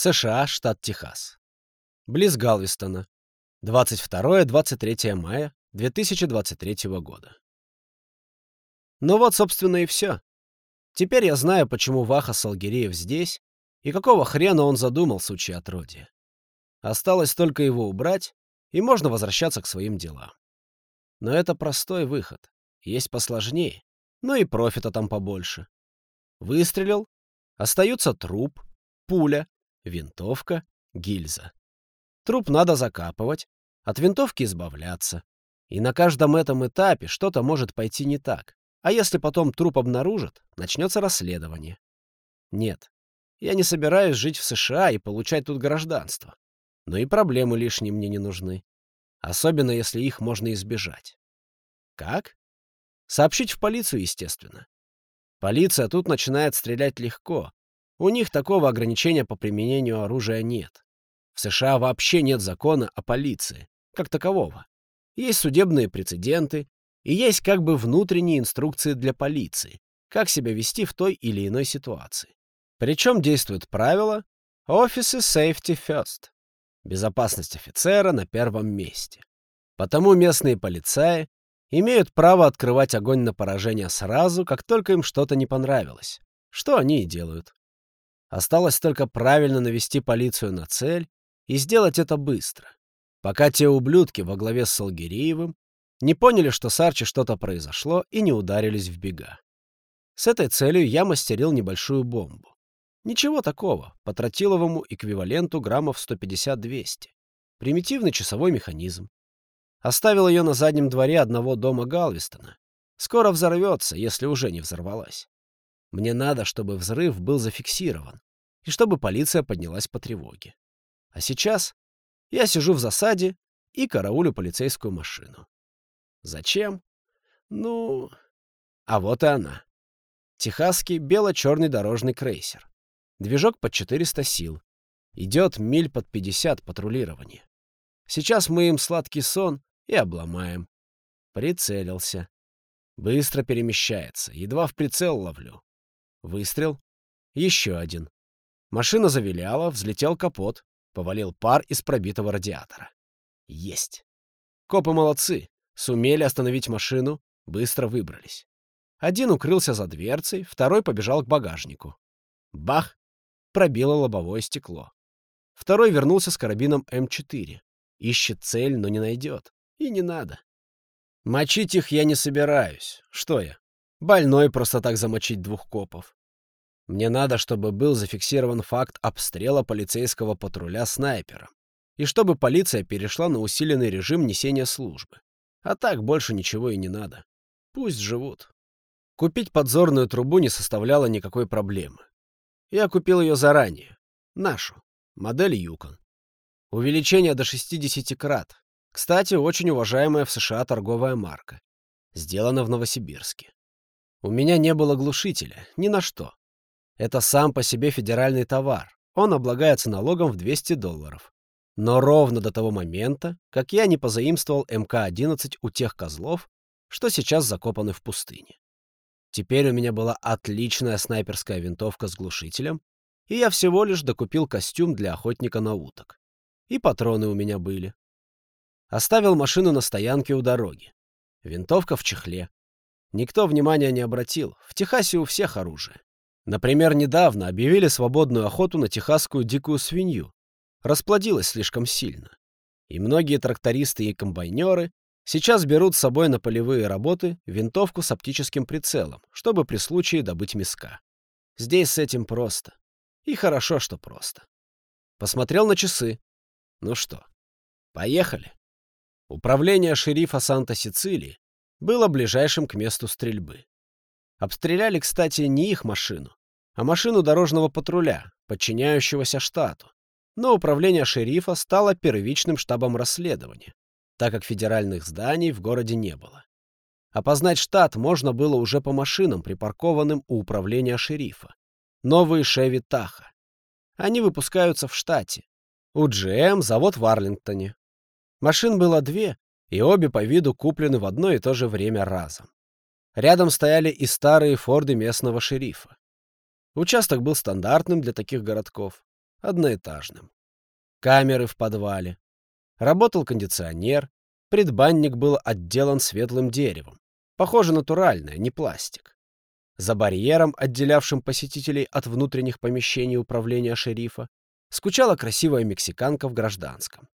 США, штат Техас. Близ Галвестона. 22-23 мая 2023 года. Ну вот, собственно, и все. Теперь я знаю, почему Ваха Салгиреев здесь и какого хрена он задумал, сучье отродье. Осталось только его убрать, и можно возвращаться к своим делам. Но это простой выход. Есть посложнее, но и профита там побольше. Выстрелил, остаются труп, пуля, винтовка, гильза. Труп надо закапывать, от винтовки избавляться. И на каждом этом этапе что-то может пойти не так. А если потом труп обнаружат, начнется расследование. Нет, я не собираюсь жить в США и получать тут гражданство. Но и проблемы лишние мне не нужны. Особенно, если их можно избежать. Как? Сообщить в полицию, естественно. Полиция тут начинает стрелять легко. У них такого ограничения по применению оружия нет. В США вообще нет закона о полиции, как такового. Есть судебные прецеденты, и есть как бы внутренние инструкции для полиции, как себя вести в той или иной ситуации. Причем действует правило «Officer Safety First» — безопасность офицера на первом месте. Потому местные полицаи имеют право открывать огонь на поражение сразу, как только им что-то не понравилось, что они и делают. Осталось только правильно навести полицию на цель и сделать это быстро, пока те ублюдки во главе с Салгиреевым не поняли, что с Арчи что-то произошло и не ударились в бега. С этой целью я мастерил небольшую бомбу. Ничего такого, по тротиловому эквиваленту граммов 150-200. Примитивный часовой механизм. Оставил ее на заднем дворе одного дома Галвестона. Скоро взорвется, если уже не взорвалась. Мне надо, чтобы взрыв был зафиксирован, и чтобы полиция поднялась по тревоге. А сейчас я сижу в засаде и караулю полицейскую машину. Зачем? Ну... А вот и она. Техасский бело-черный дорожный крейсер. Движок под 400 сил. Идет миль под 50 патрулирования. Сейчас мы им сладкий сон и обломаем. Прицелился. Быстро перемещается. Едва в прицел ловлю. Выстрел. Еще один. Машина завиляла, взлетел капот. Повалил пар из пробитого радиатора. Есть. Копы молодцы. Сумели остановить машину, быстро выбрались. Один укрылся за дверцей, второй побежал к багажнику. Бах! Пробило лобовое стекло. Второй вернулся с карабином М4. Ищет цель, но не найдет. И не надо. Мочить их я не собираюсь. Что я? Больной просто так замочить двух копов. Мне надо, чтобы был зафиксирован факт обстрела полицейского патруля снайпером. И чтобы полиция перешла на усиленный режим несения службы. А так больше ничего и не надо. Пусть живут. Купить подзорную трубу не составляло никакой проблемы. Я купил ее заранее. Нашу. Модель Юкон. Увеличение до 60 крат. Кстати, очень уважаемая в США торговая марка. Сделана в Новосибирске. У меня не было глушителя, ни на что. Это сам по себе федеральный товар. Он облагается налогом в 200 долларов. Но ровно до того момента, как я не позаимствовал МК-11 у тех козлов, что сейчас закопаны в пустыне. Теперь у меня была отличная снайперская винтовка с глушителем, и я всего лишь докупил костюм для охотника на уток. И патроны у меня были. Оставил машину на стоянке у дороги. Винтовка в чехле. Никто внимания не обратил. В Техасе у всех оружие. Например, недавно объявили свободную охоту на техасскую дикую свинью, расплодилась слишком сильно. И многие трактористы и комбайнеры сейчас берут с собой на полевые работы винтовку с оптическим прицелом, чтобы при случае добыть миска. Здесь с этим просто. И хорошо, что просто. Посмотрел на часы. Ну что, поехали. Управление шерифа Санта-Сицилии было ближайшим к месту стрельбы. Обстреляли, кстати, не их машину, а машину дорожного патруля, подчиняющегося штату, но управление шерифа стало первичным штабом расследования, так как федеральных зданий в городе не было. Опознать штат можно было уже по машинам, припаркованным у управления шерифа. Новые Шеви Таха. Они выпускаются в штате. У GM завод в Арлингтоне. Машин было две, и обе по виду куплены в одно и то же время разом. Рядом стояли и старые форды местного шерифа. Участок был стандартным для таких городков. одноэтажным. Камеры в подвале. Работал кондиционер. Предбанник был отделан светлым деревом. Похоже, натуральное, не пластик. За барьером, отделявшим посетителей от внутренних помещений управления шерифа, скучала красивая мексиканка в гражданском.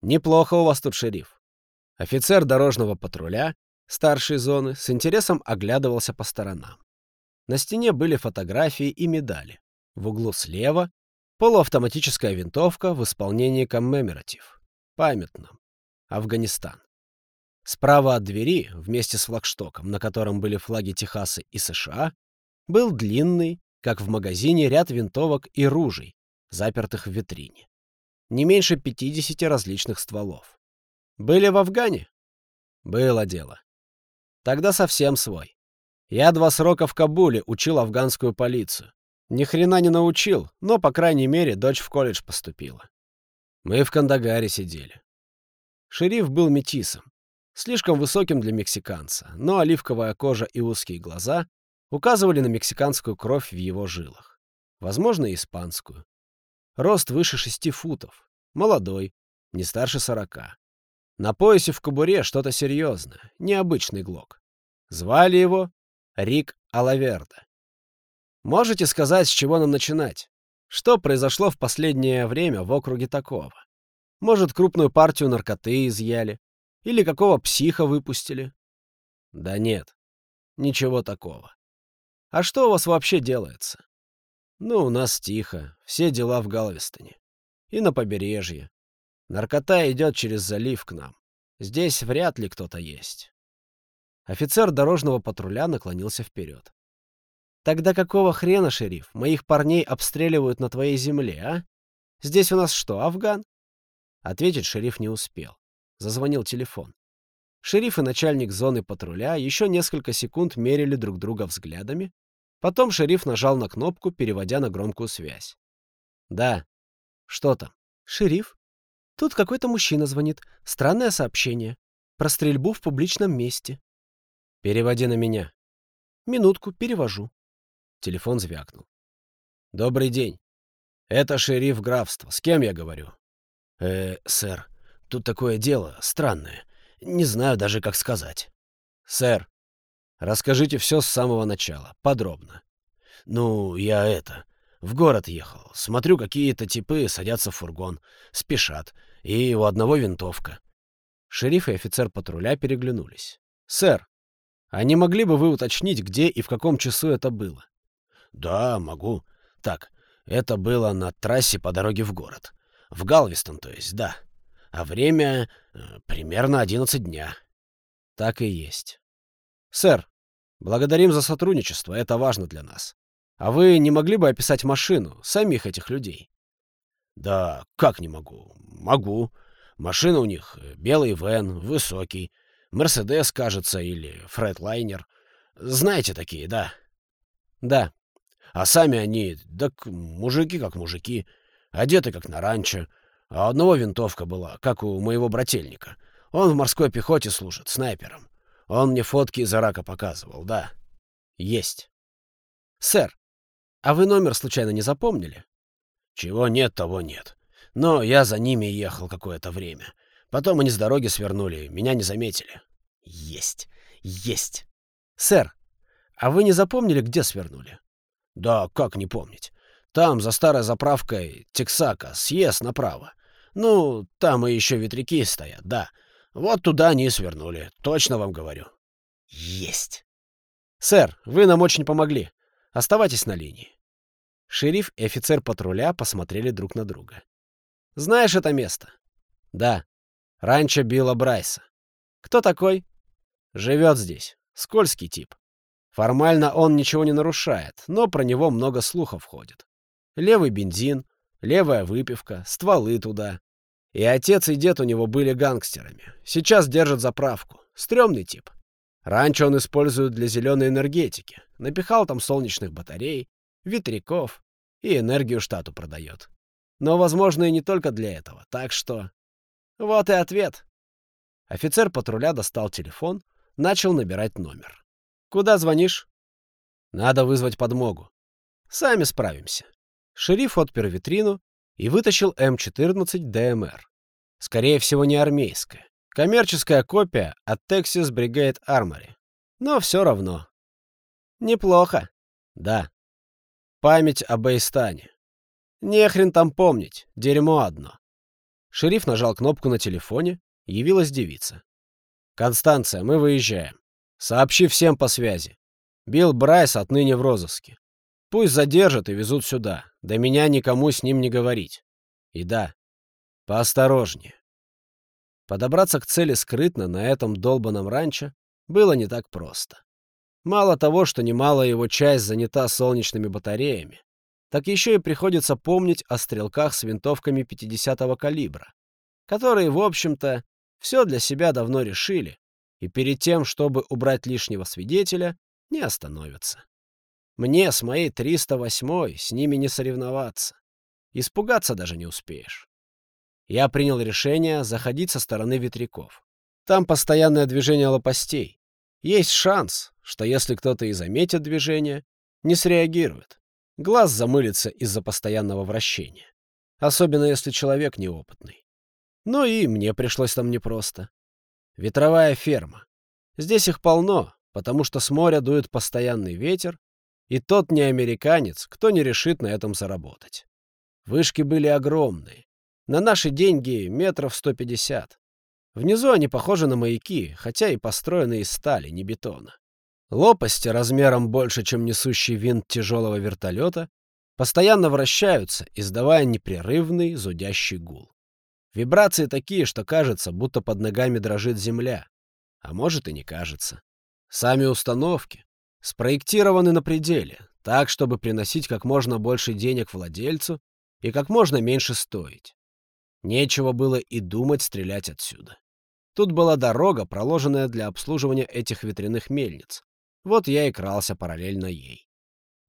«Неплохо у вас тут, шериф». Офицер дорожного патруля, старшей зоны, с интересом оглядывался по сторонам. На стене были фотографии и медали. В углу слева — полуавтоматическая винтовка в исполнении коммеморатив. Памятном. Афганистан. Справа от двери, вместе с флагштоком, на котором были флаги Техаса и США, был длинный, как в магазине, ряд винтовок и ружей, запертых в витрине. Не меньше 50 различных стволов. Были в Афгане? Было дело. Тогда совсем свой. Я два срока в Кабуле учил афганскую полицию. Ни хрена не научил, но, по крайней мере, дочь в колледж поступила. Мы в Кандагаре сидели. Шериф был метисом. Слишком высоким для мексиканца, но оливковая кожа и узкие глаза указывали на мексиканскую кровь в его жилах. Возможно, и испанскую. Рост выше шести футов. Молодой, не старше сорока. На поясе в кобуре что-то серьезное, необычный глок. Звали его Рик Алаверда. Можете сказать, с чего нам начинать? Что произошло в последнее время в округе такого? Может, крупную партию наркоты изъяли? Или какого психа выпустили? Да нет, ничего такого. А что у вас вообще делается? Ну, у нас тихо, все дела в Галвестоне. И на побережье. Наркота идет через залив к нам. Здесь вряд ли кто-то есть. Офицер дорожного патруля наклонился вперед. Тогда какого хрена, шериф, моих парней обстреливают на твоей земле, а? Здесь у нас что, Афган? Ответить шериф не успел. Зазвонил телефон. Шериф и начальник зоны патруля еще несколько секунд мерили друг друга взглядами. Потом шериф нажал на кнопку, переводя на громкую связь. «Да. Что там?» «Шериф? Тут какой-то мужчина звонит. Странное сообщение. Про стрельбу в публичном месте». «Переводи на меня». «Минутку, перевожу». Телефон звякнул. «Добрый день. Это шериф графства. С кем я говорю?» «Э, сэр, Тут такое дело странное. Не знаю даже, как сказать. Сэр, расскажите все с самого начала, подробно. Ну, я это... В город ехал. Смотрю, какие-то типы садятся в фургон. Спешат. И у одного винтовка. Шериф и офицер патруля переглянулись. «Сэр, а не могли бы вы уточнить, где и в каком часу это было?» «Да, могу. Так, это было на трассе по дороге в город. В Галвестон, то есть, да а время э, примерно 11 дня. Так и есть. Сэр, благодарим за сотрудничество, это важно для нас. А вы не могли бы описать машину, самих этих людей? Да, как не могу? Могу. Машина у них э, белый вен, высокий. Мерседес, кажется, или Фредлайнер. Знаете такие, да? Да. А сами они, так мужики как мужики, одеты как на ранчо, а у одного винтовка была, как у моего брательника. Он в морской пехоте служит, снайпером. Он мне фотки из Ирака показывал, да. Есть. Сэр, а вы номер случайно не запомнили? Чего нет, того нет. Но я за ними ехал какое-то время. Потом они с дороги свернули, меня не заметили. Есть, есть. Сэр, а вы не запомнили, где свернули? Да, как не помнить. Там, за старой заправкой Тексака, съезд направо. Ну, там и еще ветряки стоят, да. Вот туда они и свернули, точно вам говорю. Есть. Сэр, вы нам очень помогли. Оставайтесь на линии. Шериф и офицер патруля посмотрели друг на друга. Знаешь это место? Да. Ранчо Билла Брайса. Кто такой? Живет здесь. Скользкий тип. Формально он ничего не нарушает, но про него много слухов ходит. Левый бензин, левая выпивка, стволы туда. И отец, и дед у него были гангстерами. Сейчас держат заправку. Стремный тип. Раньше он использует для зеленой энергетики. Напихал там солнечных батарей, ветряков и энергию штату продает. Но, возможно, и не только для этого. Так что... Вот и ответ. Офицер патруля достал телефон, начал набирать номер. «Куда звонишь?» «Надо вызвать подмогу». «Сами справимся». Шериф отпер витрину и вытащил М14 ДМР. Скорее всего, не армейская. Коммерческая копия от Texas Brigade Armory. Но все равно. Неплохо. Да. Память об Эйстане. Не хрен там помнить, дерьмо одно. Шериф нажал кнопку на телефоне, явилась девица. «Констанция, мы выезжаем. Сообщи всем по связи. Билл Брайс отныне в розыске. Пусть задержат и везут сюда. До меня никому с ним не говорить. И да, поосторожнее». Подобраться к цели скрытно на этом долбанном ранчо было не так просто. Мало того, что немалая его часть занята солнечными батареями, так еще и приходится помнить о стрелках с винтовками 50-го калибра, которые, в общем-то, все для себя давно решили, и перед тем, чтобы убрать лишнего свидетеля, не остановятся. Мне с моей 308-й с ними не соревноваться. Испугаться даже не успеешь. Я принял решение заходить со стороны ветряков. Там постоянное движение лопастей. Есть шанс, что если кто-то и заметит движение, не среагирует. Глаз замылится из-за постоянного вращения. Особенно если человек неопытный. Ну и мне пришлось там непросто. Ветровая ферма. Здесь их полно, потому что с моря дует постоянный ветер, и тот не американец, кто не решит на этом заработать. Вышки были огромные. На наши деньги метров 150. Внизу они похожи на маяки, хотя и построены из стали, не бетона. Лопасти размером больше, чем несущий винт тяжелого вертолета, постоянно вращаются, издавая непрерывный зудящий гул. Вибрации такие, что кажется, будто под ногами дрожит земля. А может и не кажется. Сами установки спроектированы на пределе, так, чтобы приносить как можно больше денег владельцу и как можно меньше стоить. Нечего было и думать стрелять отсюда. Тут была дорога, проложенная для обслуживания этих ветряных мельниц. Вот я и крался параллельно ей.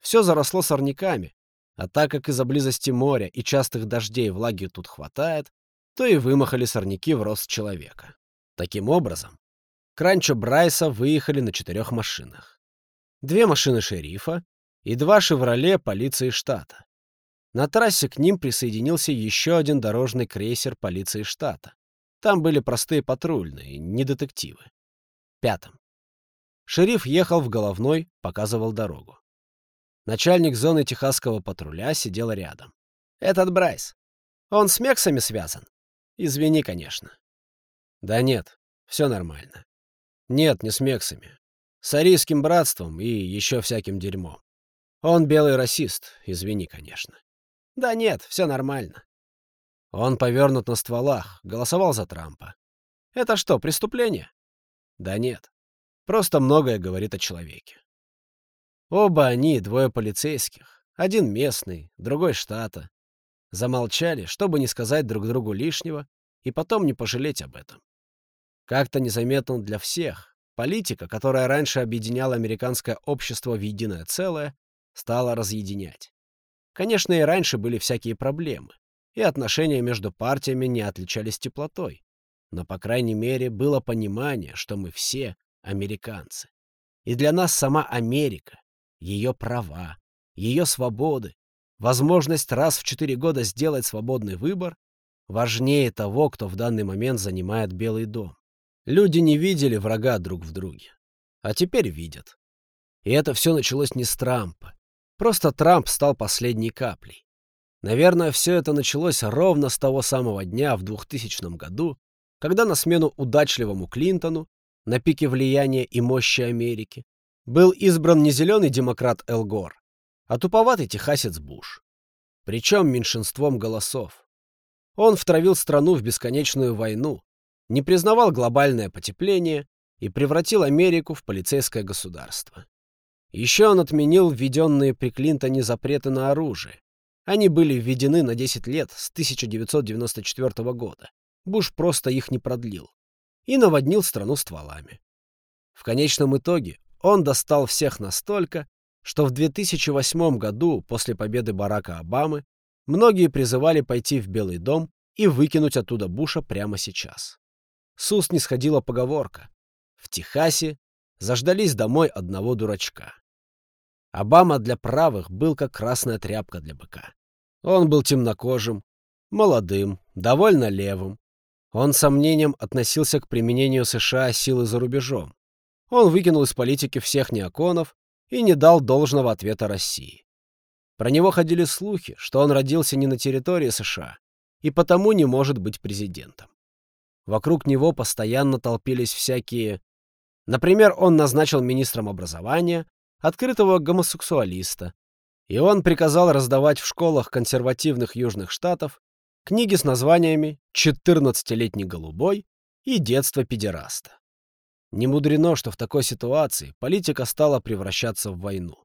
Все заросло сорняками, а так как из-за близости моря и частых дождей влаги тут хватает, то и вымахали сорняки в рост человека. Таким образом, к ранчо Брайса выехали на четырех машинах. Две машины шерифа и два «Шевроле» полиции штата. На трассе к ним присоединился еще один дорожный крейсер полиции штата. Там были простые патрульные, не детективы. Пятым. Шериф ехал в головной, показывал дорогу. Начальник зоны техасского патруля сидел рядом. «Этот Брайс. Он с Мексами связан? Извини, конечно». «Да нет, все нормально. Нет, не с Мексами. С арийским братством и еще всяким дерьмом. Он белый расист, извини, конечно». «Да нет, все нормально». Он повернут на стволах, голосовал за Трампа. «Это что, преступление?» «Да нет. Просто многое говорит о человеке. Оба они, двое полицейских, один местный, другой штата, замолчали, чтобы не сказать друг другу лишнего и потом не пожалеть об этом. Как-то незаметно для всех, политика, которая раньше объединяла американское общество в единое целое, стала разъединять. Конечно, и раньше были всякие проблемы, и отношения между партиями не отличались теплотой, но, по крайней мере, было понимание, что мы все американцы. И для нас сама Америка, ее права, ее свободы, возможность раз в четыре года сделать свободный выбор важнее того, кто в данный момент занимает Белый дом. Люди не видели врага друг в друге, а теперь видят. И это все началось не с Трампа. Просто Трамп стал последней каплей. Наверное, все это началось ровно с того самого дня в 2000 году, когда на смену удачливому Клинтону на пике влияния и мощи Америки, был избран не зеленый демократ Эл Гор, а туповатый техасец Буш. Причем меньшинством голосов. Он втравил страну в бесконечную войну, не признавал глобальное потепление и превратил Америку в полицейское государство. Еще он отменил введенные при Клинтоне запреты на оружие. Они были введены на 10 лет с 1994 года. Буш просто их не продлил и наводнил страну стволами. В конечном итоге он достал всех настолько, что в 2008 году, после победы Барака Обамы, многие призывали пойти в Белый дом и выкинуть оттуда Буша прямо сейчас. С уст не сходила поговорка. В Техасе заждались домой одного дурачка. Обама для правых был как красная тряпка для быка. Он был темнокожим, Молодым, довольно левым. Он с сомнением относился к применению США силы за рубежом. Он выкинул из политики всех неоконов и не дал должного ответа России. Про него ходили слухи, что он родился не на территории США и потому не может быть президентом. Вокруг него постоянно толпились всякие... Например, он назначил министром образования открытого гомосексуалиста, и он приказал раздавать в школах консервативных южных штатов книги с названиями «14-летний голубой» и «Детство педераста». Не мудрено, что в такой ситуации политика стала превращаться в войну.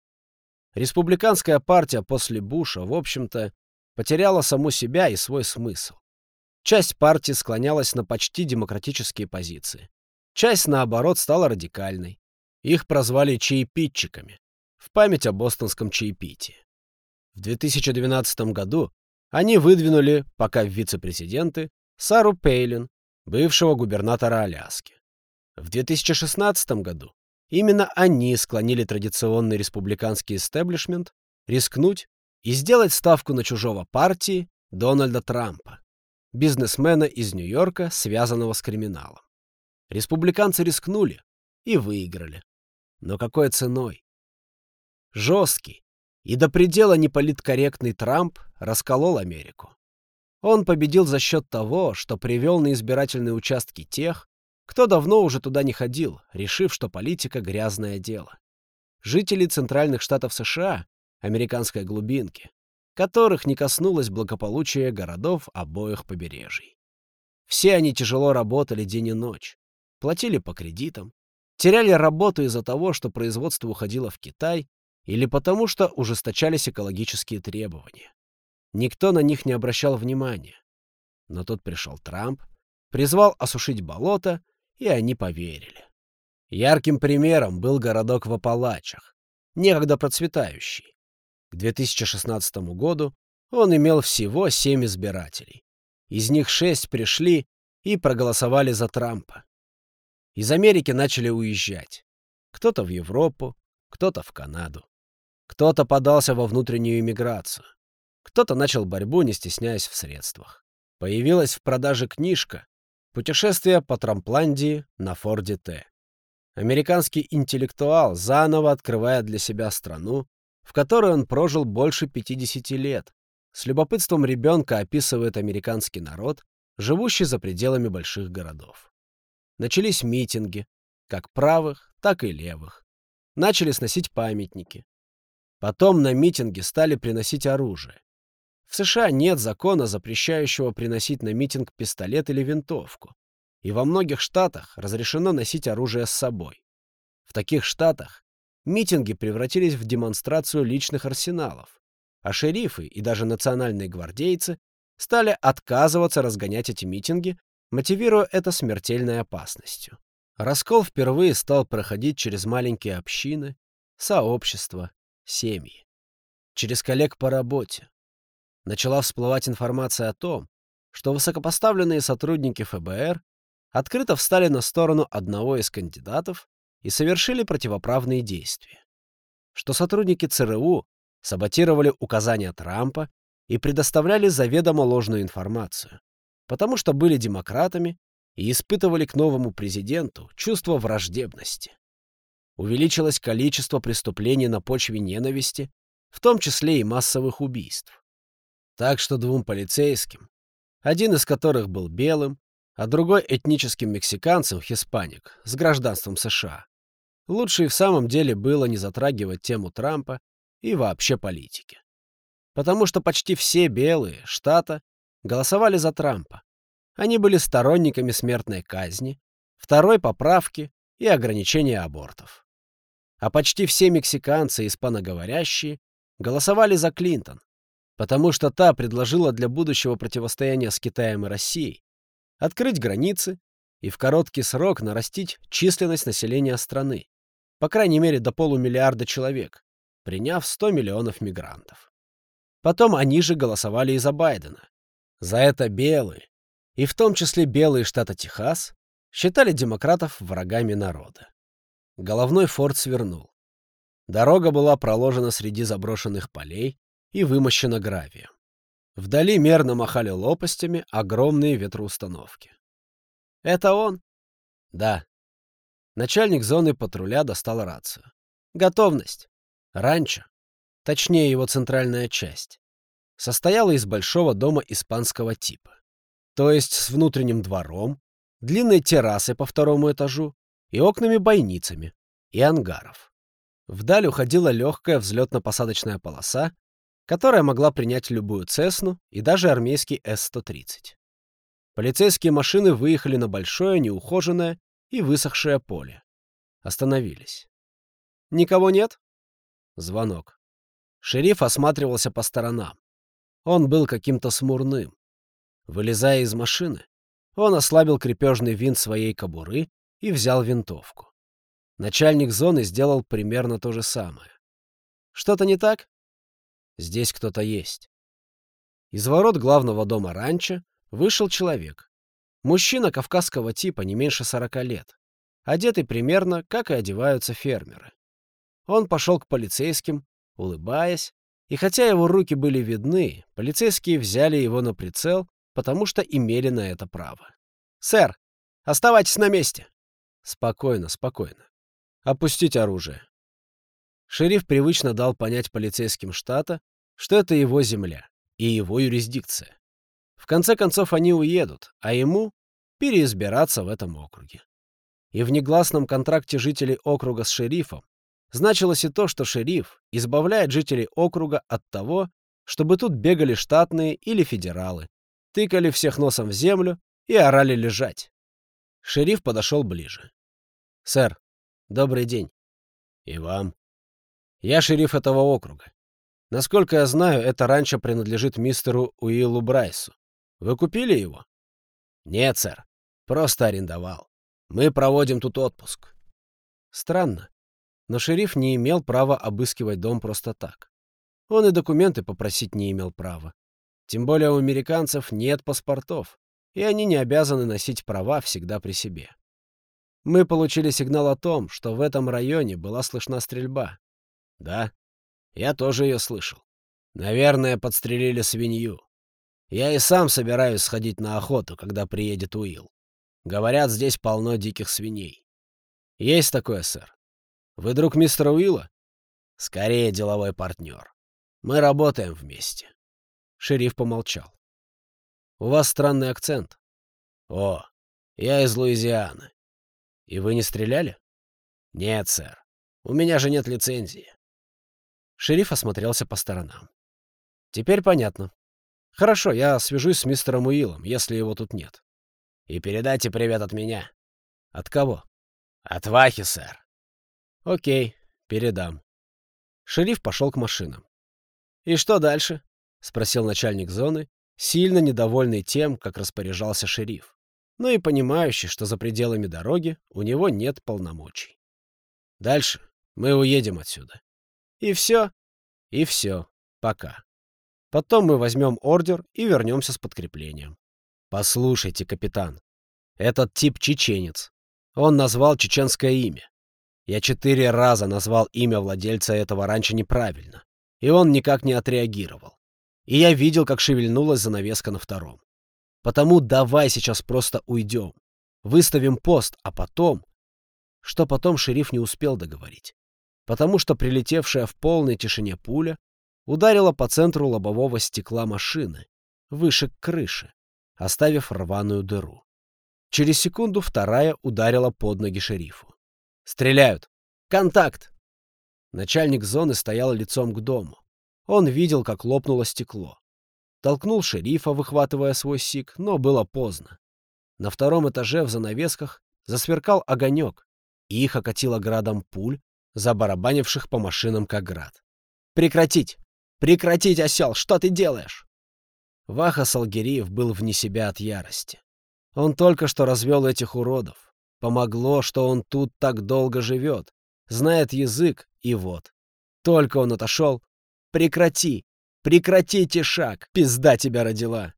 Республиканская партия после Буша, в общем-то, потеряла саму себя и свой смысл. Часть партии склонялась на почти демократические позиции. Часть, наоборот, стала радикальной. Их прозвали чаепитчиками, в память о бостонском чаепитии. В 2012 году они выдвинули, пока в вице-президенты, Сару Пейлин, бывшего губернатора Аляски. В 2016 году именно они склонили традиционный республиканский истеблишмент рискнуть и сделать ставку на чужого партии Дональда Трампа, бизнесмена из Нью-Йорка, связанного с криминалом. Республиканцы рискнули и выиграли. Но какой ценой? Жесткий и до предела неполиткорректный Трамп расколол Америку. Он победил за счет того, что привел на избирательные участки тех, кто давно уже туда не ходил, решив, что политика — грязное дело. Жители центральных штатов США, американской глубинки, которых не коснулось благополучие городов обоих побережий. Все они тяжело работали день и ночь, платили по кредитам, теряли работу из-за того, что производство уходило в Китай, или потому что ужесточались экологические требования. Никто на них не обращал внимания. Но тут пришел Трамп, призвал осушить болото и они поверили. Ярким примером был городок в Апалачах, некогда процветающий. К 2016 году он имел всего семь избирателей. Из них шесть пришли и проголосовали за Трампа. Из Америки начали уезжать. Кто-то в Европу, кто-то в Канаду. Кто-то подался во внутреннюю иммиграцию. Кто-то начал борьбу, не стесняясь в средствах. Появилась в продаже книжка Путешествие по Трампландии на Форде Т. Американский интеллектуал заново открывает для себя страну, в которой он прожил больше 50 лет. С любопытством ребенка описывает американский народ, живущий за пределами больших городов. Начались митинги, как правых, так и левых. Начали сносить памятники. Потом на митинги стали приносить оружие. В США нет закона, запрещающего приносить на митинг пистолет или винтовку. И во многих штатах разрешено носить оружие с собой. В таких штатах митинги превратились в демонстрацию личных арсеналов, а шерифы и даже национальные гвардейцы стали отказываться разгонять эти митинги, мотивируя это смертельной опасностью. Раскол впервые стал проходить через маленькие общины, сообщества, семьи. Через коллег по работе, начала всплывать информация о том, что высокопоставленные сотрудники ФБР открыто встали на сторону одного из кандидатов и совершили противоправные действия. Что сотрудники ЦРУ саботировали указания Трампа и предоставляли заведомо ложную информацию, потому что были демократами и испытывали к новому президенту чувство враждебности. Увеличилось количество преступлений на почве ненависти, в том числе и массовых убийств. Так что двум полицейским, один из которых был белым, а другой этническим мексиканцем, хиспаник, с гражданством США, лучше и в самом деле было не затрагивать тему Трампа и вообще политики. Потому что почти все белые штата голосовали за Трампа. Они были сторонниками смертной казни, второй поправки и ограничения абортов. А почти все мексиканцы и испаноговорящие голосовали за Клинтон, потому что та предложила для будущего противостояния с Китаем и Россией открыть границы и в короткий срок нарастить численность населения страны, по крайней мере до полумиллиарда человек, приняв 100 миллионов мигрантов. Потом они же голосовали и за Байдена. За это белые, и в том числе белые штата Техас, считали демократов врагами народа. Головной форт свернул. Дорога была проложена среди заброшенных полей, и вымощена гравием. Вдали мерно махали лопастями огромные ветроустановки. «Это он?» «Да». Начальник зоны патруля достал рацию. «Готовность. Ранчо, точнее его центральная часть, состояла из большого дома испанского типа. То есть с внутренним двором, длинной террасой по второму этажу и окнами-бойницами и ангаров. Вдаль уходила легкая взлетно-посадочная полоса, которая могла принять любую Цесну и даже армейский С-130. Полицейские машины выехали на большое, неухоженное и высохшее поле. Остановились. «Никого нет?» Звонок. Шериф осматривался по сторонам. Он был каким-то смурным. Вылезая из машины, он ослабил крепежный винт своей кобуры и взял винтовку. Начальник зоны сделал примерно то же самое. Что-то не так? Здесь кто-то есть. Из ворот главного дома ранчо вышел человек. Мужчина кавказского типа, не меньше сорока лет. Одетый примерно, как и одеваются фермеры. Он пошел к полицейским, улыбаясь, и хотя его руки были видны, полицейские взяли его на прицел, потому что имели на это право. «Сэр, оставайтесь на месте!» «Спокойно, спокойно. Опустить оружие». Шериф привычно дал понять полицейским штата, что это его земля и его юрисдикция. В конце концов, они уедут, а ему переизбираться в этом округе. И в негласном контракте жителей округа с шерифом значилось и то, что шериф избавляет жителей округа от того, чтобы тут бегали штатные или федералы, тыкали всех носом в землю и орали лежать. Шериф подошел ближе. «Сэр, добрый день». «И вам». «Я шериф этого округа. Насколько я знаю, это ранчо принадлежит мистеру Уиллу Брайсу. Вы купили его?» «Нет, сэр. Просто арендовал. Мы проводим тут отпуск». Странно но шериф не имел права обыскивать дом просто так. Он и документы попросить не имел права. Тем более у американцев нет паспортов, и они не обязаны носить права всегда при себе. Мы получили сигнал о том, что в этом районе была слышна стрельба. Да, я тоже ее слышал. Наверное, подстрелили свинью. Я и сам собираюсь сходить на охоту, когда приедет Уилл. Говорят, здесь полно диких свиней. Есть такое, сэр. Вы друг мистера Уилла? Скорее, деловой партнер. Мы работаем вместе. Шериф помолчал. У вас странный акцент. О, я из Луизианы. И вы не стреляли? Нет, сэр. У меня же нет лицензии. Шериф осмотрелся по сторонам. Теперь понятно. Хорошо, я свяжусь с мистером Уиллом, если его тут нет. И передайте привет от меня. От кого? От Вахи, сэр. «Окей, передам». Шериф пошел к машинам. «И что дальше?» — спросил начальник зоны, сильно недовольный тем, как распоряжался шериф, но и понимающий, что за пределами дороги у него нет полномочий. «Дальше мы уедем отсюда». «И все?» «И все. Пока. Потом мы возьмем ордер и вернемся с подкреплением». «Послушайте, капитан, этот тип чеченец. Он назвал чеченское имя. Я четыре раза назвал имя владельца этого ранчо неправильно, и он никак не отреагировал. И я видел, как шевельнулась занавеска на втором. Потому давай сейчас просто уйдем. Выставим пост, а потом... Что потом шериф не успел договорить. Потому что прилетевшая в полной тишине пуля ударила по центру лобового стекла машины, выше к крыше, оставив рваную дыру. Через секунду вторая ударила под ноги шерифу. Стреляют. Контакт. Начальник зоны стоял лицом к дому. Он видел, как лопнуло стекло. Толкнул шерифа, выхватывая свой сик, но было поздно. На втором этаже в занавесках засверкал огонек, и их окатило градом пуль, забарабанивших по машинам как град. «Прекратить! Прекратить, осел! Что ты делаешь?» Ваха Салгириев был вне себя от ярости. Он только что развел этих уродов. Помогло, что он тут так долго живет, знает язык, и вот. Только он отошел. Прекрати! Прекратите шаг! Пизда тебя родила!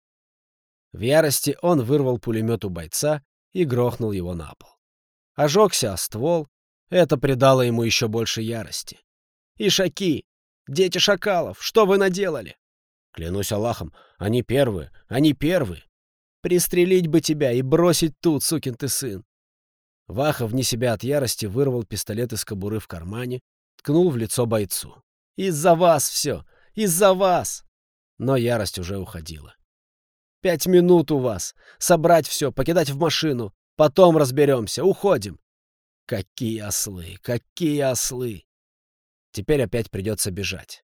В ярости он вырвал пулемет у бойца и грохнул его на пол. Ожегся о ствол. Это придало ему еще больше ярости. «Ишаки! Дети шакалов! Что вы наделали?» Клянусь Аллахом, они первые, они первые. Пристрелить бы тебя и бросить тут, сукин ты сын. Ваха вне себя от ярости вырвал пистолет из кобуры в кармане, ткнул в лицо бойцу. «Из-за вас все! Из-за вас!» Но ярость уже уходила. «Пять минут у вас! Собрать все, покидать в машину! Потом разберемся! Уходим!» Какие ослы! Какие ослы! Теперь опять придется бежать.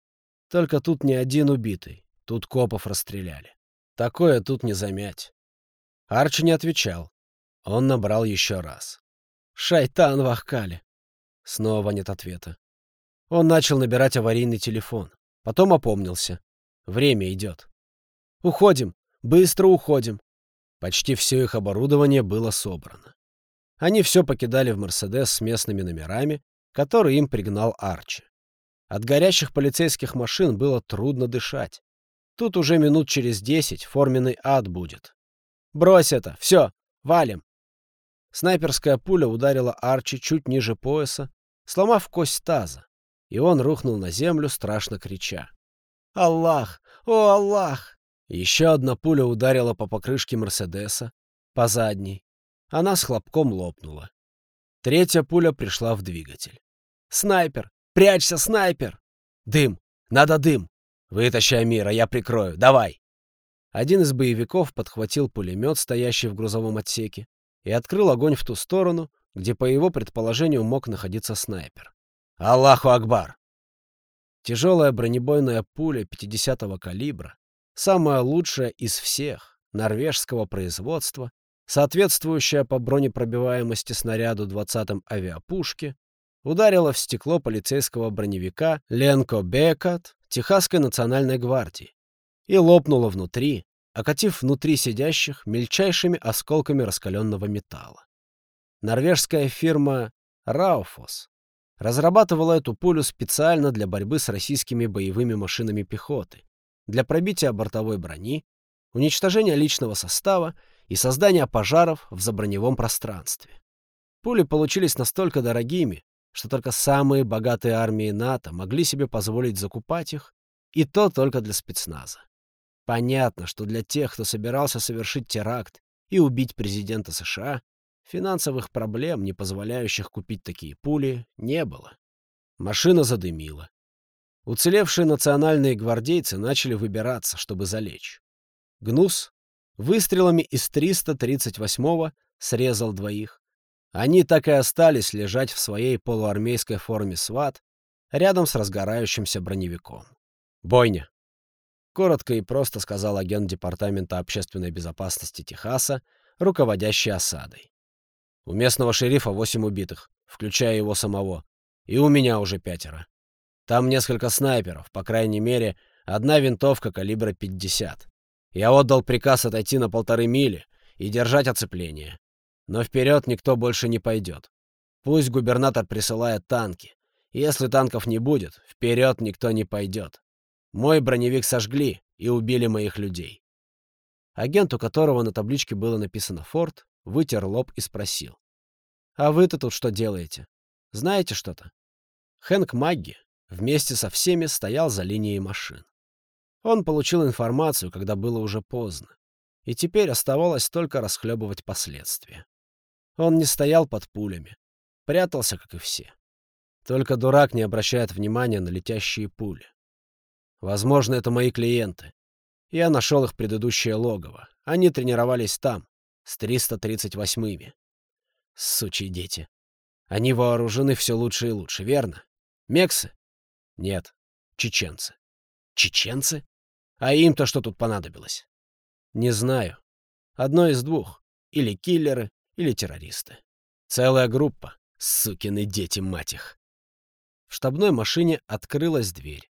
Только тут не один убитый. Тут копов расстреляли. Такое тут не замять. Арчи не отвечал. Он набрал еще раз. «Шайтан Вахкали!» Снова нет ответа. Он начал набирать аварийный телефон. Потом опомнился. Время идет. «Уходим! Быстро уходим!» Почти все их оборудование было собрано. Они все покидали в «Мерседес» с местными номерами, которые им пригнал Арчи. От горящих полицейских машин было трудно дышать. Тут уже минут через десять форменный ад будет. «Брось это! Все! Валим!» Снайперская пуля ударила Арчи чуть ниже пояса, сломав кость таза, и он рухнул на землю, страшно крича. «Аллах! О, Аллах!» Еще одна пуля ударила по покрышке Мерседеса, по задней. Она с хлопком лопнула. Третья пуля пришла в двигатель. «Снайпер! Прячься, снайпер!» «Дым! Надо дым! Вытащи Амира, я прикрою! Давай!» Один из боевиков подхватил пулемет, стоящий в грузовом отсеке, и открыл огонь в ту сторону, где, по его предположению, мог находиться снайпер. «Аллаху Акбар!» Тяжелая бронебойная пуля 50-го калибра, самая лучшая из всех, норвежского производства, соответствующая по бронепробиваемости снаряду 20-м авиапушке, ударила в стекло полицейского броневика Ленко Бекат Техасской национальной гвардии и лопнула внутри, окатив внутри сидящих мельчайшими осколками раскаленного металла. Норвежская фирма «Рауфос» разрабатывала эту пулю специально для борьбы с российскими боевыми машинами пехоты, для пробития бортовой брони, уничтожения личного состава и создания пожаров в заброневом пространстве. Пули получились настолько дорогими, что только самые богатые армии НАТО могли себе позволить закупать их, и то только для спецназа. Понятно, что для тех, кто собирался совершить теракт и убить президента США, финансовых проблем, не позволяющих купить такие пули, не было. Машина задымила. Уцелевшие национальные гвардейцы начали выбираться, чтобы залечь. Гнус выстрелами из 338-го срезал двоих. Они так и остались лежать в своей полуармейской форме СВАТ рядом с разгорающимся броневиком. «Бойня!» Коротко и просто сказал агент Департамента общественной безопасности Техаса, руководящий осадой. У местного шерифа восемь убитых, включая его самого. И у меня уже пятеро. Там несколько снайперов, по крайней мере, одна винтовка калибра 50. Я отдал приказ отойти на полторы мили и держать оцепление. Но вперед никто больше не пойдет. Пусть губернатор присылает танки. Если танков не будет, вперед никто не пойдет. Мой броневик сожгли и убили моих людей. Агент, у которого на табличке было написано «Форд», вытер лоб и спросил. «А вы-то тут что делаете? Знаете что-то?» Хэнк Магги вместе со всеми стоял за линией машин. Он получил информацию, когда было уже поздно, и теперь оставалось только расхлебывать последствия. Он не стоял под пулями, прятался, как и все. Только дурак не обращает внимания на летящие пули. Возможно, это мои клиенты. Я нашел их предыдущее логово. Они тренировались там, с 338-ми. Сучьи дети. Они вооружены все лучше и лучше, верно? Мексы? Нет, чеченцы. Чеченцы? А им-то что тут понадобилось? Не знаю. Одно из двух. Или киллеры, или террористы. Целая группа. Сукины дети, мать их. В штабной машине открылась дверь.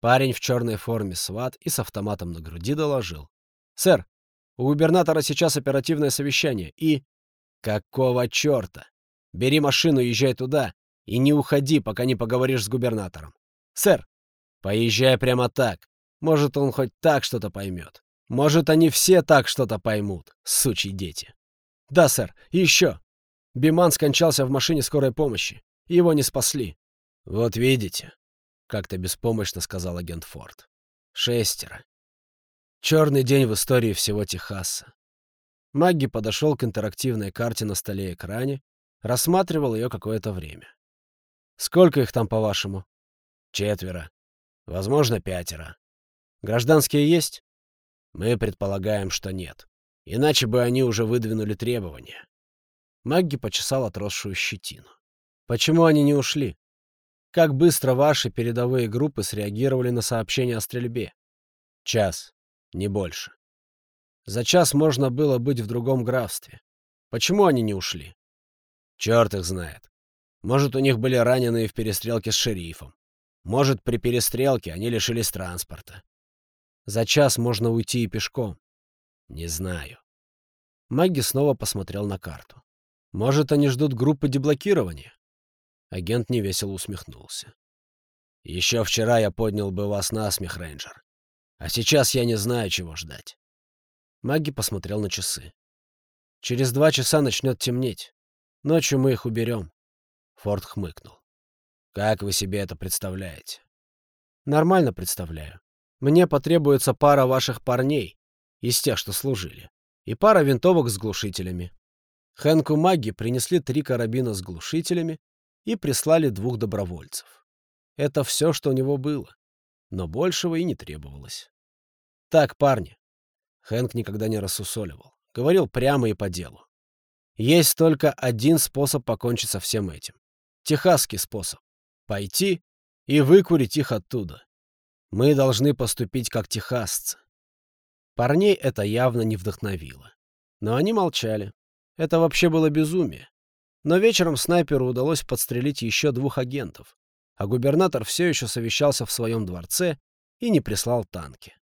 Парень в черной форме СВАТ и с автоматом на груди доложил. «Сэр, у губернатора сейчас оперативное совещание и...» «Какого черта? Бери машину, езжай туда и не уходи, пока не поговоришь с губернатором. Сэр, поезжай прямо так. Может, он хоть так что-то поймет. Может, они все так что-то поймут, сучьи дети. Да, сэр, и еще. Биман скончался в машине скорой помощи. Его не спасли. Вот видите, — как-то беспомощно сказал агент Форд. «Шестеро. Черный день в истории всего Техаса. Магги подошел к интерактивной карте на столе-экране, рассматривал ее какое-то время. «Сколько их там, по-вашему?» «Четверо. Возможно, пятеро. Гражданские есть?» «Мы предполагаем, что нет. Иначе бы они уже выдвинули требования». Магги почесал отросшую щетину. «Почему они не ушли? Как быстро ваши передовые группы среагировали на сообщение о стрельбе?» «Час. Не больше. За час можно было быть в другом графстве. Почему они не ушли?» «Черт их знает. Может, у них были раненые в перестрелке с шерифом. Может, при перестрелке они лишились транспорта. За час можно уйти и пешком. Не знаю. Магги снова посмотрел на карту. Может, они ждут группы деблокирования? Агент невесело усмехнулся. Еще вчера я поднял бы вас на смех, рейнджер. А сейчас я не знаю, чего ждать. Магги посмотрел на часы. Через два часа начнет темнеть. Ночью мы их уберем. Форд хмыкнул. Как вы себе это представляете? Нормально представляю. Мне потребуется пара ваших парней, из тех, что служили, и пара винтовок с глушителями. Хэнку маги принесли три карабина с глушителями и прислали двух добровольцев. Это все, что у него было, но большего и не требовалось. Так, парни. Хэнк никогда не рассусоливал. Говорил прямо и по делу. Есть только один способ покончить со всем этим. Техасский способ пойти и выкурить их оттуда. Мы должны поступить как техасцы. Парней это явно не вдохновило. Но они молчали. Это вообще было безумие. Но вечером снайперу удалось подстрелить еще двух агентов, а губернатор все еще совещался в своем дворце и не прислал танки.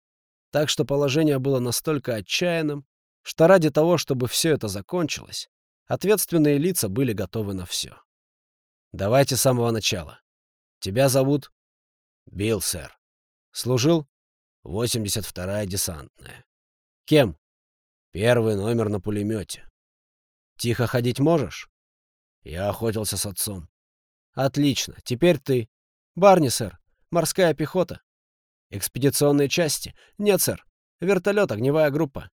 Так что положение было настолько отчаянным, что ради того, чтобы все это закончилось, ответственные лица были готовы на все. Давайте с самого начала. Тебя зовут? Билл, сэр. Служил? 82-я десантная. Кем? Первый номер на пулемете. Тихо ходить можешь? Я охотился с отцом. Отлично. Теперь ты. Барни, сэр. Морская пехота. Экспедиционные части? Нет, сэр. Вертолет, огневая группа.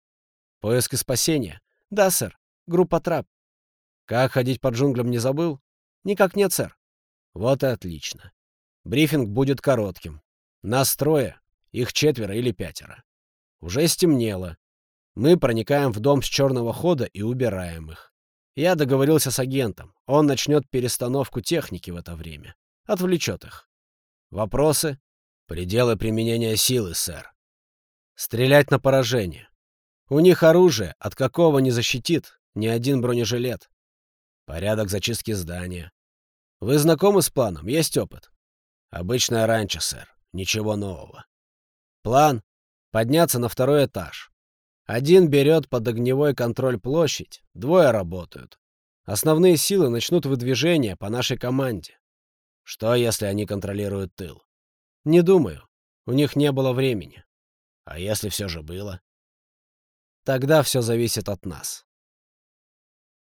Поиск и спасение? Да, сэр. Группа трап. Как ходить по джунглям не забыл? Никак нет, сэр. Вот и отлично. Брифинг будет коротким. Нас трое, их четверо или пятеро. Уже стемнело. Мы проникаем в дом с черного хода и убираем их. Я договорился с агентом. Он начнет перестановку техники в это время. Отвлечет их. Вопросы? Пределы применения силы, сэр. Стрелять на поражение. У них оружие, от какого не защитит ни один бронежилет. Порядок зачистки здания. Вы знакомы с планом? Есть опыт? Обычное ранчо, сэр. Ничего нового. План — подняться на второй этаж. Один берет под огневой контроль площадь, двое работают. Основные силы начнут выдвижение по нашей команде. Что, если они контролируют тыл? Не думаю. У них не было времени. А если все же было? Тогда все зависит от нас.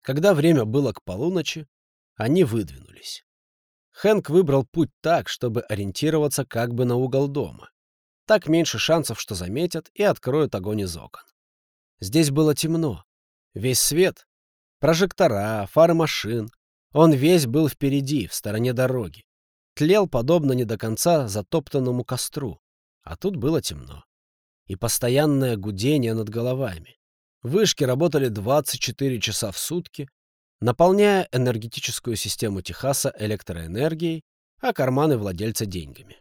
Когда время было к полуночи, они выдвинулись. Хэнк выбрал путь так, чтобы ориентироваться как бы на угол дома. Так меньше шансов, что заметят и откроют огонь из окон. Здесь было темно. Весь свет — прожектора, фары машин. Он весь был впереди, в стороне дороги. Тлел, подобно не до конца затоптанному костру. А тут было темно. И постоянное гудение над головами. Вышки работали 24 часа в сутки, наполняя энергетическую систему Техаса электроэнергией, а карманы владельца деньгами.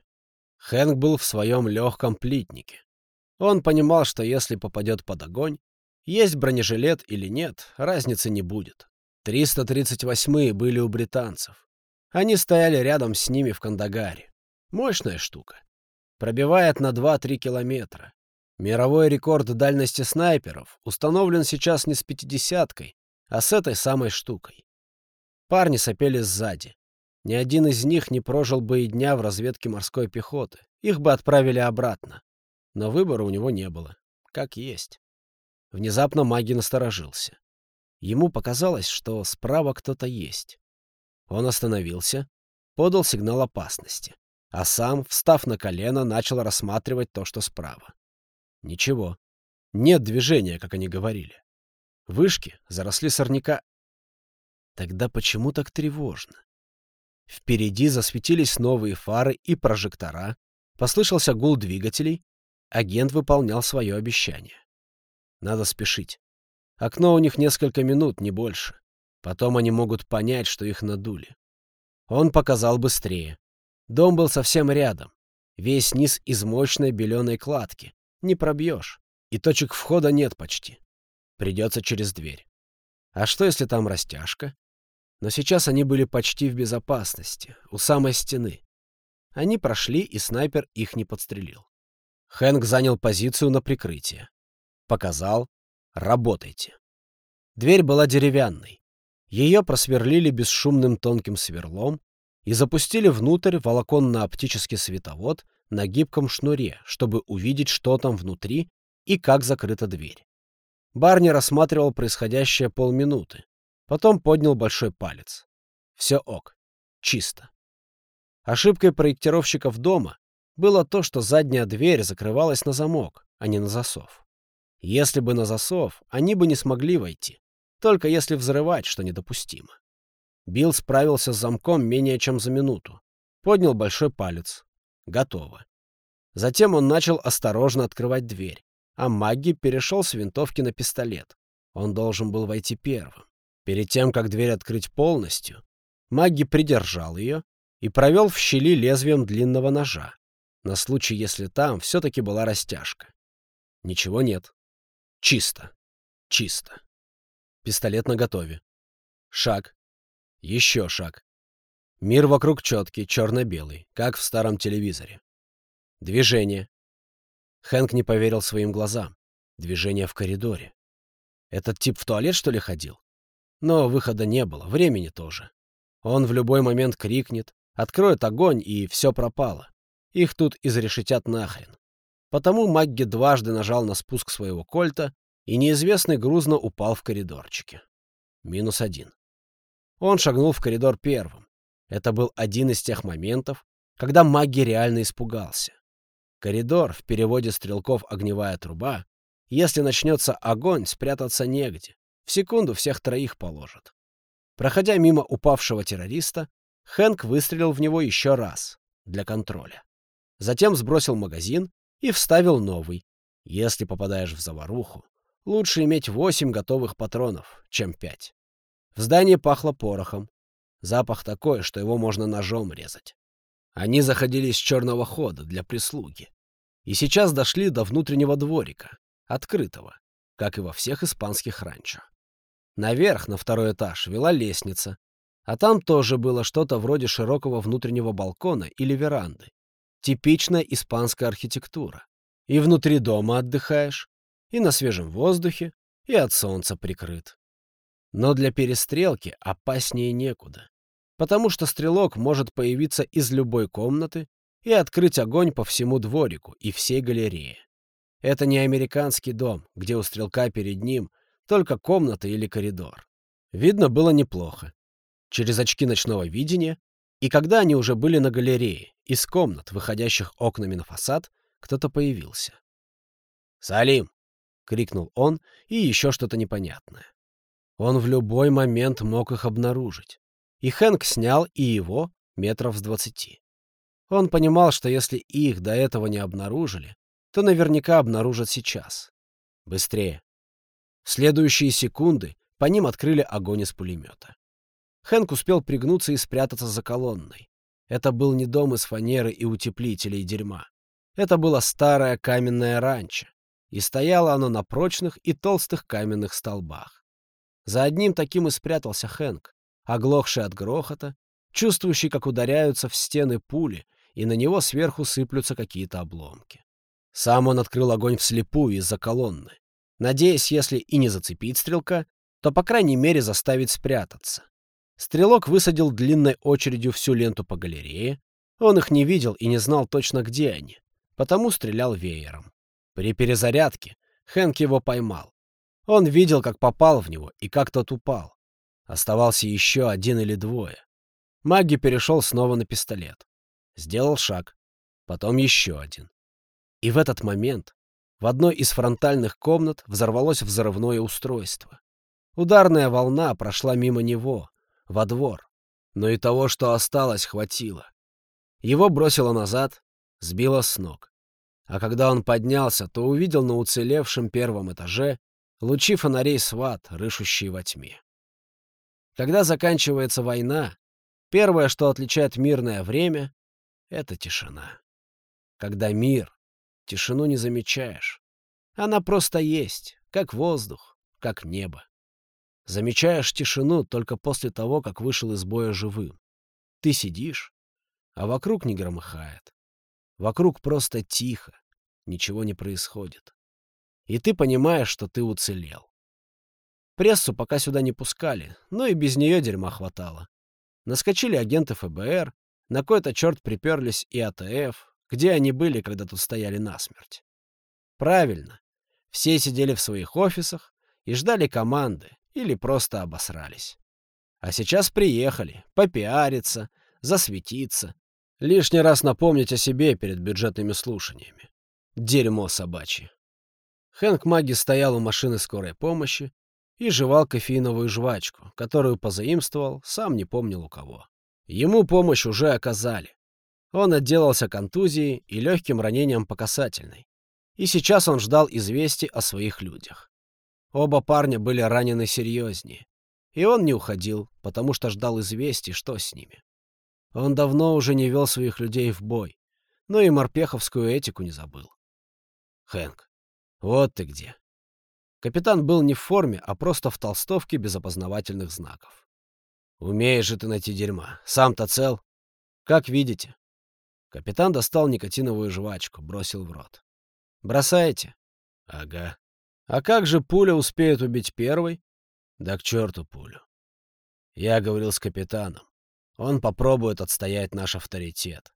Хэнк был в своем легком плитнике. Он понимал, что если попадет под огонь, есть бронежилет или нет, разницы не будет. 338-е были у британцев. Они стояли рядом с ними в Кандагаре. Мощная штука. Пробивает на 2-3 километра. Мировой рекорд дальности снайперов установлен сейчас не с пятидесяткой, а с этой самой штукой. Парни сопели сзади. Ни один из них не прожил бы и дня в разведке морской пехоты. Их бы отправили обратно. Но выбора у него не было. Как есть. Внезапно маги насторожился. Ему показалось, что справа кто-то есть. Он остановился, подал сигнал опасности, а сам, встав на колено, начал рассматривать то, что справа. Ничего. Нет движения, как они говорили. Вышки заросли сорняка. Тогда почему так тревожно? Впереди засветились новые фары и прожектора, послышался гул двигателей, агент выполнял свое обещание. Надо спешить. Окно у них несколько минут, не больше. Потом они могут понять, что их надули. Он показал быстрее. Дом был совсем рядом. Весь низ из мощной беленой кладки. Не пробьешь. И точек входа нет почти. Придется через дверь. А что, если там растяжка? Но сейчас они были почти в безопасности, у самой стены. Они прошли, и снайпер их не подстрелил. Хэнк занял позицию на прикрытие. Показал «Работайте». Дверь была деревянной. Ее просверлили бесшумным тонким сверлом и запустили внутрь волоконно-оптический световод на гибком шнуре, чтобы увидеть, что там внутри и как закрыта дверь. Барни рассматривал происходящее полминуты, потом поднял большой палец. Все ок. Чисто. Ошибкой проектировщиков дома было то, что задняя дверь закрывалась на замок, а не на засов. Если бы на засов, они бы не смогли войти, только если взрывать, что недопустимо. Билл справился с замком менее чем за минуту. Поднял большой палец. Готово. Затем он начал осторожно открывать дверь, а Магги перешел с винтовки на пистолет. Он должен был войти первым. Перед тем, как дверь открыть полностью, Магги придержал ее и провел в щели лезвием длинного ножа, на случай, если там все-таки была растяжка. Ничего нет. Чисто. Чисто. Пистолет наготове. Шаг. Еще шаг. Мир вокруг четкий, черно-белый, как в старом телевизоре. Движение. Хэнк не поверил своим глазам. Движение в коридоре. Этот тип в туалет, что ли, ходил? Но выхода не было, времени тоже. Он в любой момент крикнет, откроет огонь, и все пропало. Их тут изрешетят нахрен. Потому Магги дважды нажал на спуск своего кольта, и неизвестный грузно упал в коридорчике. Минус один. Он шагнул в коридор первым. Это был один из тех моментов, когда Магги реально испугался. Коридор, в переводе стрелков «огневая труба», если начнется огонь, спрятаться негде. В секунду всех троих положат. Проходя мимо упавшего террориста, Хэнк выстрелил в него еще раз, для контроля. Затем сбросил магазин и вставил новый. Если попадаешь в заваруху, Лучше иметь восемь готовых патронов, чем пять. В здании пахло порохом. Запах такой, что его можно ножом резать. Они заходили с черного хода для прислуги. И сейчас дошли до внутреннего дворика, открытого, как и во всех испанских ранчо. Наверх, на второй этаж, вела лестница, а там тоже было что-то вроде широкого внутреннего балкона или веранды. Типичная испанская архитектура. И внутри дома отдыхаешь, и на свежем воздухе, и от солнца прикрыт. Но для перестрелки опаснее некуда, потому что стрелок может появиться из любой комнаты и открыть огонь по всему дворику и всей галерее. Это не американский дом, где у стрелка перед ним только комната или коридор. Видно было неплохо. Через очки ночного видения, и когда они уже были на галерее, из комнат, выходящих окнами на фасад, кто-то появился. «Салим!» крикнул он, и еще что-то непонятное. Он в любой момент мог их обнаружить. И Хэнк снял и его метров с двадцати. Он понимал, что если их до этого не обнаружили, то наверняка обнаружат сейчас. Быстрее. В следующие секунды по ним открыли огонь из пулемета. Хэнк успел пригнуться и спрятаться за колонной. Это был не дом из фанеры и утеплителей дерьма. Это было старое каменное ранчо, и стояло оно на прочных и толстых каменных столбах. За одним таким и спрятался Хэнк, оглохший от грохота, чувствующий, как ударяются в стены пули, и на него сверху сыплются какие-то обломки. Сам он открыл огонь вслепую из-за колонны, надеясь, если и не зацепить стрелка, то, по крайней мере, заставить спрятаться. Стрелок высадил длинной очередью всю ленту по галерее. Он их не видел и не знал точно, где они, потому стрелял веером. При перезарядке Хэнк его поймал. Он видел, как попал в него и как тот упал. Оставался еще один или двое. Маги перешел снова на пистолет. Сделал шаг. Потом еще один. И в этот момент В одной из фронтальных комнат взорвалось взрывное устройство. Ударная волна прошла мимо него, во двор. Но и того, что осталось, хватило. Его бросило назад, сбило с ног. А когда он поднялся, то увидел на уцелевшем первом этаже лучи фонарей сват, рышущие во тьме. Когда заканчивается война, первое, что отличает мирное время, — это тишина. Когда мир, тишину не замечаешь. Она просто есть, как воздух, как небо. Замечаешь тишину только после того, как вышел из боя живым. Ты сидишь, а вокруг не громыхает. Вокруг просто тихо, ничего не происходит. И ты понимаешь, что ты уцелел. Прессу пока сюда не пускали, но и без нее дерьма хватало. Наскочили агенты ФБР, на кой-то черт приперлись и АТФ, где они были, когда тут стояли насмерть. Правильно. Все сидели в своих офисах и ждали команды или просто обосрались. А сейчас приехали, попиариться, засветиться, лишний раз напомнить о себе перед бюджетными слушаниями. Дерьмо собачье. Хэнк Маги стоял у машины скорой помощи и жевал кофеиновую жвачку, которую позаимствовал, сам не помнил у кого. Ему помощь уже оказали. Он отделался контузией и легким ранением по касательной. И сейчас он ждал известий о своих людях. Оба парня были ранены серьезнее. И он не уходил, потому что ждал известий, что с ними. Он давно уже не вел своих людей в бой, но и морпеховскую этику не забыл. Хэнк, вот ты где. Капитан был не в форме, а просто в толстовке без опознавательных знаков. Умеешь же ты найти дерьма. Сам-то цел. Как видите. Капитан достал никотиновую жвачку, бросил в рот. Бросаете? Ага. А как же пуля успеет убить первой? Да к черту пулю. Я говорил с капитаном. Он попробует отстоять наш авторитет.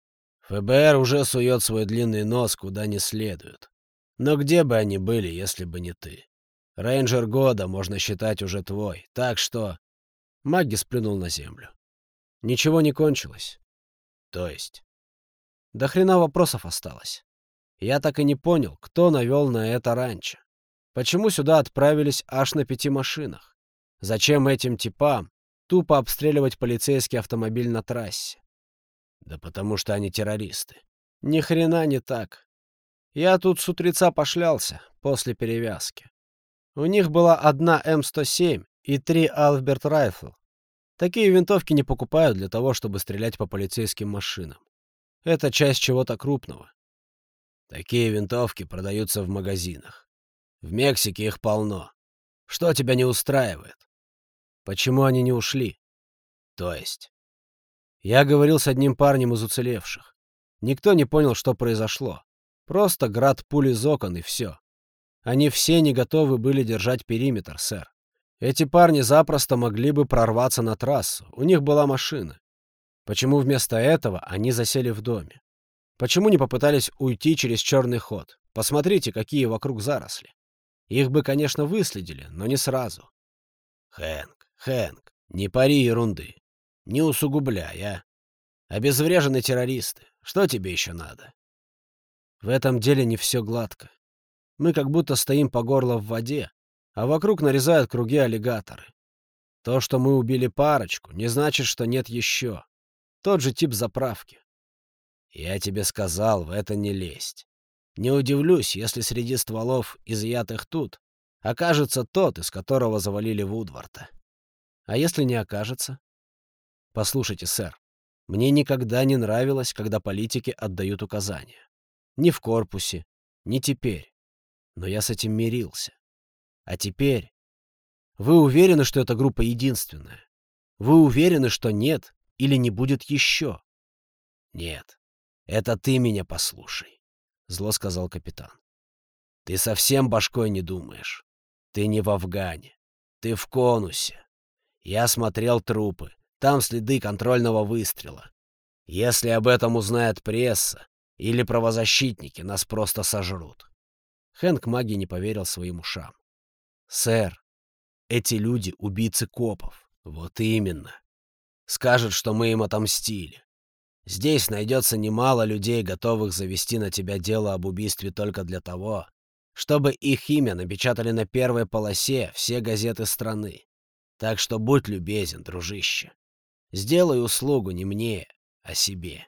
ФБР уже сует свой длинный нос куда не следует. Но где бы они были, если бы не ты? Рейнджер года, можно считать, уже твой. Так что...» Магги сплюнул на землю. «Ничего не кончилось». «То есть?» «До хрена вопросов осталось. Я так и не понял, кто навел на это раньше. Почему сюда отправились аж на пяти машинах? Зачем этим типам тупо обстреливать полицейский автомобиль на трассе? Да потому что они террористы. Ни хрена не так. Я тут с утреца пошлялся после перевязки. У них была одна М107 и три Алберт Райфл. Такие винтовки не покупают для того, чтобы стрелять по полицейским машинам. Это часть чего-то крупного. Такие винтовки продаются в магазинах. В Мексике их полно. Что тебя не устраивает? Почему они не ушли? То есть? Я говорил с одним парнем из уцелевших. Никто не понял, что произошло. Просто град пуль из окон и все. Они все не готовы были держать периметр, сэр. Эти парни запросто могли бы прорваться на трассу, у них была машина. Почему вместо этого они засели в доме? Почему не попытались уйти через черный ход? Посмотрите, какие вокруг заросли. Их бы, конечно, выследили, но не сразу. Хэнк, Хэнк, не пари ерунды. Не усугубляй, а. Обезврежены террористы. Что тебе еще надо? В этом деле не все гладко. Мы как будто стоим по горло в воде, а вокруг нарезают круги аллигаторы. То, что мы убили парочку, не значит, что нет еще. Тот же тип заправки. Я тебе сказал, в это не лезть. Не удивлюсь, если среди стволов, изъятых тут, окажется тот, из которого завалили Вудварта. А если не окажется? Послушайте, сэр, мне никогда не нравилось, когда политики отдают указания. Ни в корпусе, ни теперь. Но я с этим мирился. А теперь... Вы уверены, что эта группа единственная? Вы уверены, что нет или не будет еще? Нет. Это ты меня послушай, — зло сказал капитан. Ты совсем башкой не думаешь. Ты не в Афгане. Ты в конусе. Я смотрел трупы. Там следы контрольного выстрела. Если об этом узнает пресса, или правозащитники нас просто сожрут. Хэнк Маги не поверил своим ушам. «Сэр, эти люди — убийцы копов. Вот именно. Скажут, что мы им отомстили. Здесь найдется немало людей, готовых завести на тебя дело об убийстве только для того, Чтобы их имя напечатали на первой полосе все газеты страны. Так что будь любезен, дружище. Сделай услугу не мне, а себе.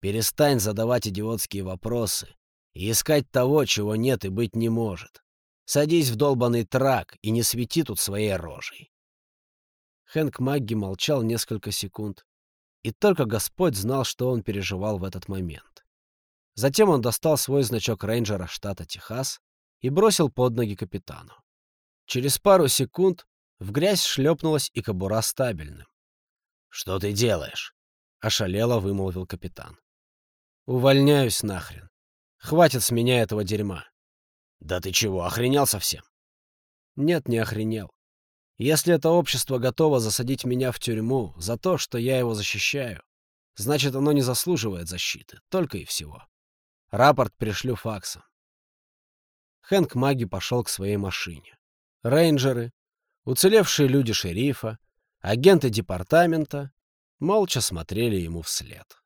Перестань задавать идиотские вопросы и искать того, чего нет и быть не может. Садись в долбанный трак и не свети тут своей рожей. Хэнк Магги молчал несколько секунд, и только Господь знал, что он переживал в этот момент. Затем он достал свой значок рейнджера штата Техас и бросил под ноги капитану. Через пару секунд в грязь шлепнулась и кобура стабильным. «Что ты делаешь?» — ошалело вымолвил капитан. «Увольняюсь нахрен. Хватит с меня этого дерьма». «Да ты чего, охренел совсем?» «Нет, не охренел. Если это общество готово засадить меня в тюрьму за то, что я его защищаю, значит, оно не заслуживает защиты, только и всего. Рапорт пришлю факсом. Хэнк Маги пошел к своей машине. Рейнджеры, уцелевшие люди шерифа, агенты департамента молча смотрели ему вслед.